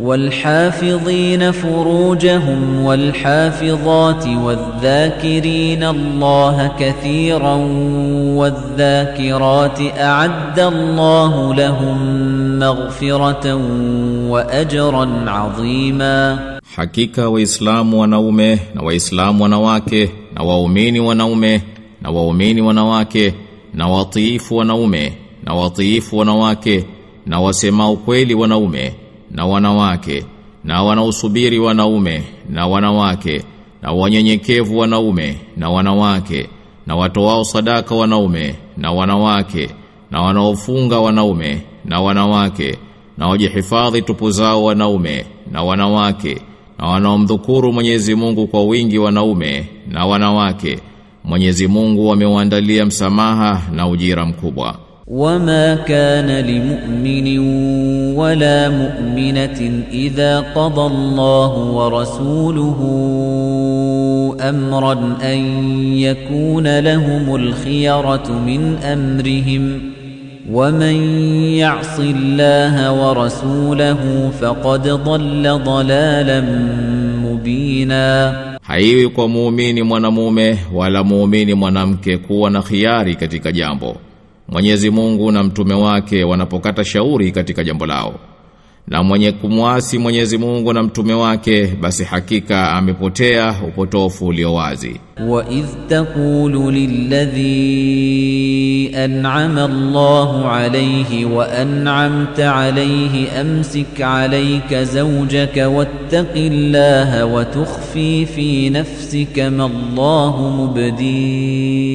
والحافظين فروجهم والحافظات والذاكرين الله كثيرا والذاكرات أعد الله لهم مغفرة وأجرا عظيما. حقيقة وإسلام ونومه وإسلام ونواكه وأؤمين ونومه وأؤمين ونواكه نواطيف ونومه نواطيف ونواكه na wasemao ونومه. Na wanawake na wanaosubiri wanaume na wanawake na wanyenyekevu wanaume na wanawake na watoao sadaka wanaume na wanawake na wanaofunga wanaume na wanawake na wajihifadhi tupu zao wanaume na wanawake na wanaomdhukuru Mwenyezi Mungu kwa wingi wanaume na wanawake. Mwenyezi Mungu amewaandalia msamaha na ujira mkubwa وما كان لمؤمن ولا مؤمنة إذا قضى الله ورسوله أمرا أن يكون لهم الخيرة من أمرهم ومن يعص الله ورسوله فقد ضل ضلالا مبينا. Haiwi kwa muumini mwanamume wala muumini mwanamke kuwa khiari katika jambo. Mwenyezi Mungu na mtume wake wanapokata shauri katika jambo lao. Na mwenye kumwasi Mwenyezi Mungu na mtume wake basi hakika amepotea upotofu ulio wazi. Wa idh taqulu lilladhi an'ama Allahu alayhi wa an'amta alayhi amsik alayka zawjaka wattaqillaha wa tukhfi fi nafsika ma Allahu mubdih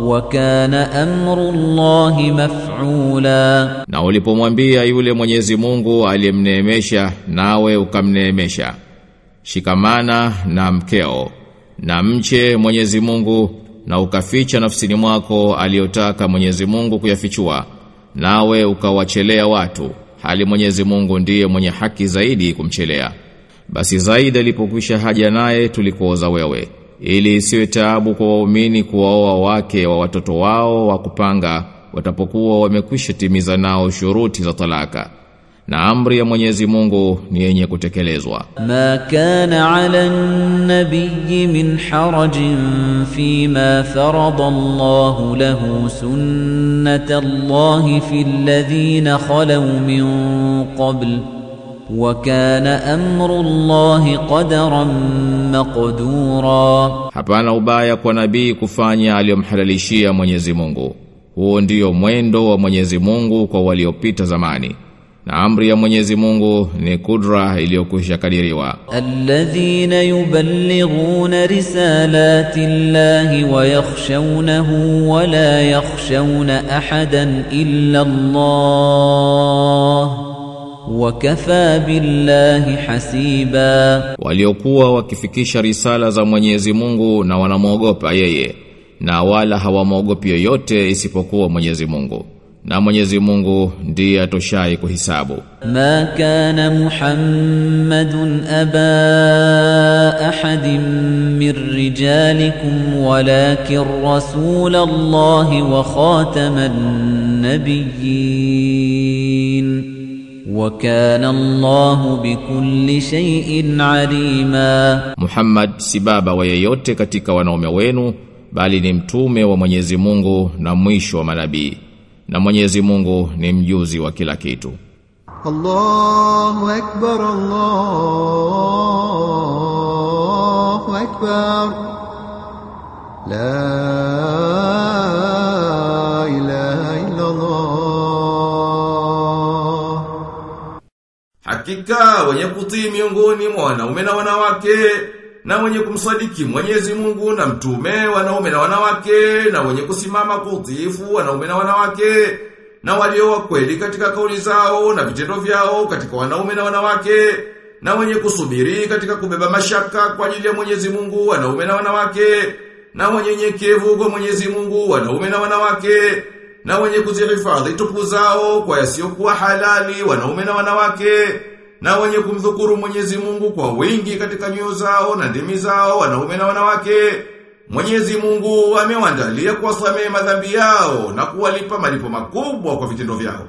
وكان أمر الله مفعولا Na ulipomwambia yule Mwenyezi Mungu aliyemneemesha nawe ukamneemesha shikamana na mkeo na mche Mwenyezi Mungu na ukaficha nafsini mwako aliyotaka Mwenyezi Mungu kuyafichua nawe ukawachelea watu hali Mwenyezi Mungu ndiye mwenye haki zaidi kumchelea basi zaidi alipokwisha haja naye tulikuoza wewe ili isiwe taabu kwa waumini kuwaoa wake wa watoto wao wa kupanga watapokuwa wamekwisha timiza nao shuruti za talaka na amri ya Mwenyezi Mungu ni yenye kutekelezwa. Ma kana ala nabiyyi min harajin fi ma farada Allah lahu sunnata Allah fi alladhina khalaw min qablu وكان أمر الله قدرا مقدورا hapana ubaya kwa nabii kufanya aliyomhalalishia Mwenyezi Mungu huo ndio mwendo wa Mwenyezi Mungu kwa waliopita zamani na amri ya Mwenyezi Mungu ni kudra iliyokwisha kadiriwa الذين يبلغون رسالات الله ويخشونه ولا يخشون احدا الا الله wakafa billahi hasiba waliokuwa wakifikisha risala za Mwenyezi Mungu na wanamwogopa yeye na wala hawamwogopi yoyote isipokuwa Mwenyezi Mungu na Mwenyezi Mungu ndiye atoshai kuhisabu. Ma kana Muhammadun aba ahadin min rijalikum walakin rasulallahi wa khataman nabiyyin وكان الله بكل شيء عليما Muhammad si baba wa yeyote katika wanaume wenu bali ni mtume wa Mwenyezi Mungu na mwisho wa manabii na Mwenyezi Mungu ni mjuzi wa kila kitu الله أكبر الله أكبر لا إله إلا الله Hakika wenye kutii miongoni mwa wanaume na wanawake na wenye kumsadiki Mwenyezi Mungu na mtume wanaume na wanawake na wenye kusimama kwa utiifu wanaume na wanawake na walio wa kweli katika kauli zao na vitendo vyao katika wanaume na wanawake na wenye kusubiri katika kubeba mashaka kwa ajili ya Mwenyezi Mungu wanaume na wanawake na wenye nyekevu kwa Mwenyezi Mungu wanaume na wanawake na wenye kuzihifadhi tupu zao kwa yasiyokuwa halali wanaume na wanawake na wenye kumdhukuru Mwenyezi Mungu kwa wingi katika nyoyo zao na ndimi zao wanaume na wanawake Mwenyezi Mungu amewandalia kuwasamehe madhambi yao na kuwalipa malipo makubwa kwa vitendo vyao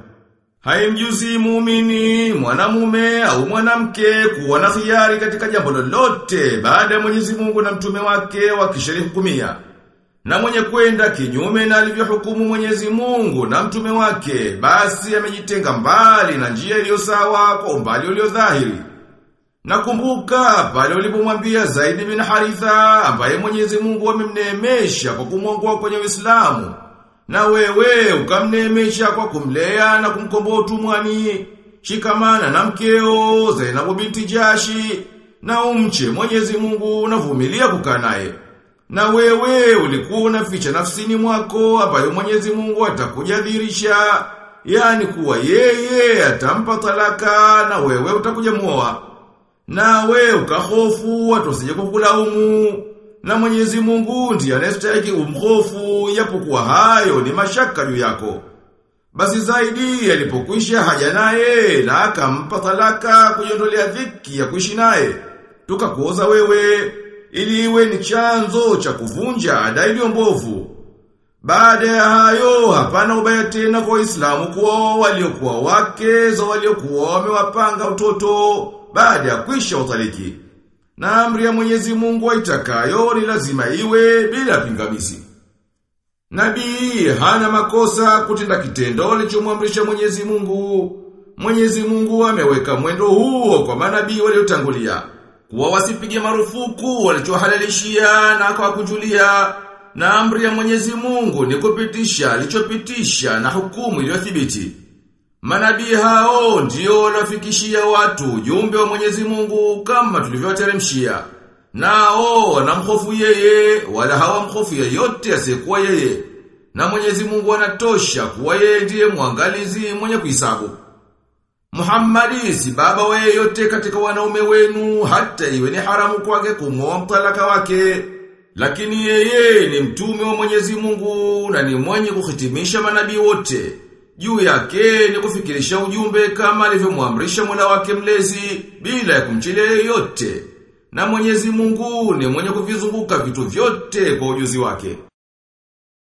Haimjuzi muumini, mwanamume au mwanamke kuwa na khiari katika jambo lolote baada ya Mwenyezi Mungu na mtume wake wakishalihukumia. Na mwenye kwenda kinyume na alivyohukumu Mwenyezi Mungu na mtume wake, basi amejitenga mbali na njia iliyo sawa kwa umbali ulio dhahiri. Nakumbuka pale ulipomwambia Zaid bin Haritha ambaye Mwenyezi Mungu amemneemesha kwa kumwongoa kwenye Uislamu. Na wewe ukamneemesha kwa kumlea na kumkomboa utumwani. Shikamana na mkeo Zainabu binti Jashi na umche Mwenyezi Mungu na vumilia kukaa naye. Na wewe ulikuwa unaficha nafsini mwako ambayo Mwenyezi Mungu atakujadhirisha, yani kuwa yeye atampa talaka na wewe utakuja muoa. Na wewe ukahofu watu wasije kukulaumu. Na Mwenyezi Mungu ndiye anastahili umhofu yapokuwa hayo ni mashaka juu yako. Basi zaidi alipokwisha haja naye na akampa talaka kujiondolea dhiki ya kuishi naye. Tukakuoza wewe ili iwe ni chanzo cha kuvunja ada iliyo mbovu. Baada ya hayo hapana ubaya tena kwa Waislamu kuoa waliokuwa wake za waliokuwa wamewapanga utoto baada ya kwisha utaliki. Na amri ya Mwenyezi Mungu aitakayo ni lazima iwe bila pingamizi. Nabii hana makosa kutenda kitendo alichomwamrisha Mwenyezi Mungu. Mwenyezi Mungu ameweka mwendo huo kwa manabii waliotangulia. Kuwa wasipige marufuku walichohalalishia na kwa kujulia. Na amri ya Mwenyezi Mungu ni kupitisha alichopitisha na hukumu iliyothibiti. Manabii hao ndio wanafikishia watu ujumbe wa Mwenyezi Mungu kama tulivyoteremshia. Nao wanamhofu yeye wala hawamhofu yeyote asiyekuwa yeye. Na Mwenyezi Mungu anatosha kuwa yeye ndiye mwangalizi mwenye kuhesabu. Muhammadi si baba yeyote katika wanaume wenu hata iwe ni haramu kwake kumwoa mtalaka wake. Lakini yeye ni mtume wa Mwenyezi Mungu na ni mwenye kuhitimisha manabii wote. Juu yake ni kufikirisha ujumbe kama alivyomwamrisha Mola wake mlezi bila ya kumchilia yeyote. Na Mwenyezi Mungu ni mwenye kuvizunguka vitu vyote kwa ujuzi wake.